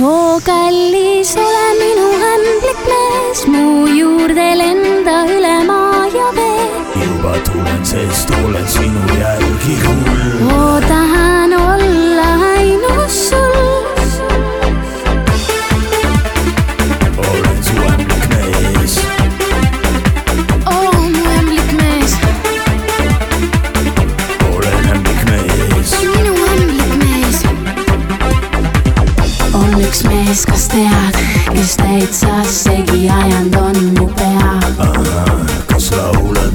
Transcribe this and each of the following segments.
oo kallis, ole minu ämblik mees, mu juurde lenda üle maa ja vee. juba tulen, sest olen sinu järgi hull. oo tahan. ees, kas tead, kes täitsa segi ajanud on mu pea? kas laulad?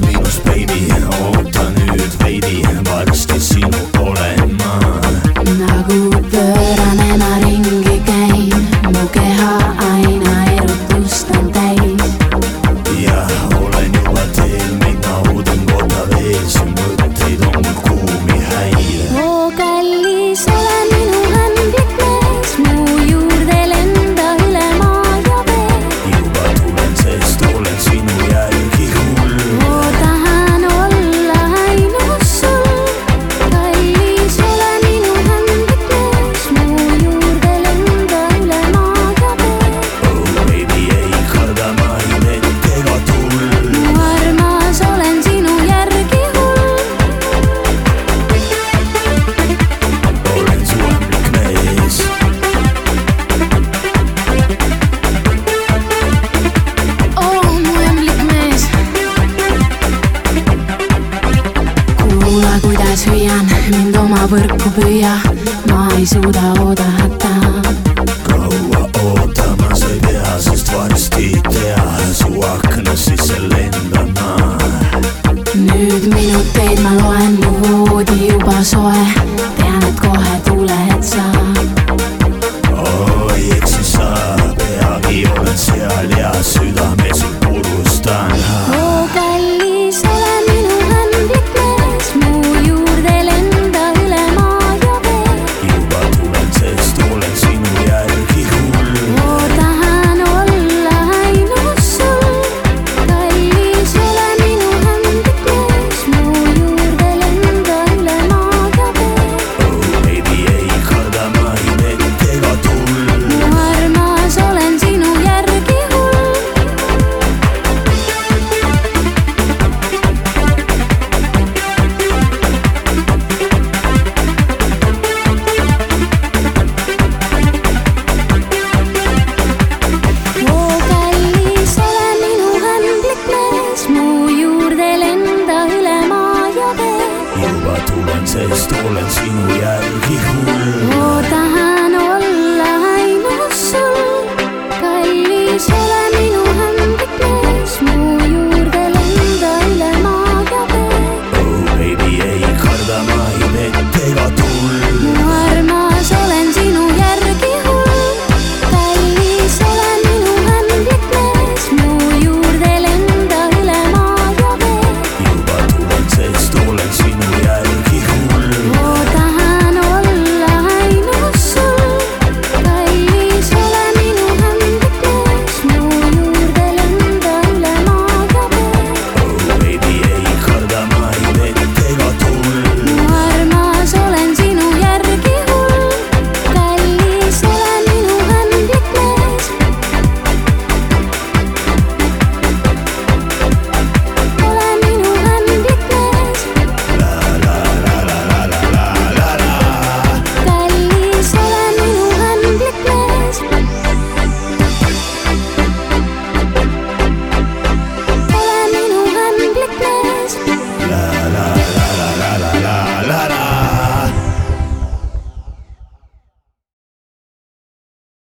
sama võrku püüa, ma ei suuda oodata. kaua ootama sa ei pea, sest varsti tea, su akna sisse lendama. nüüd minuteid ma loen, mu voodi juba soe στο λατσίνο για Όταν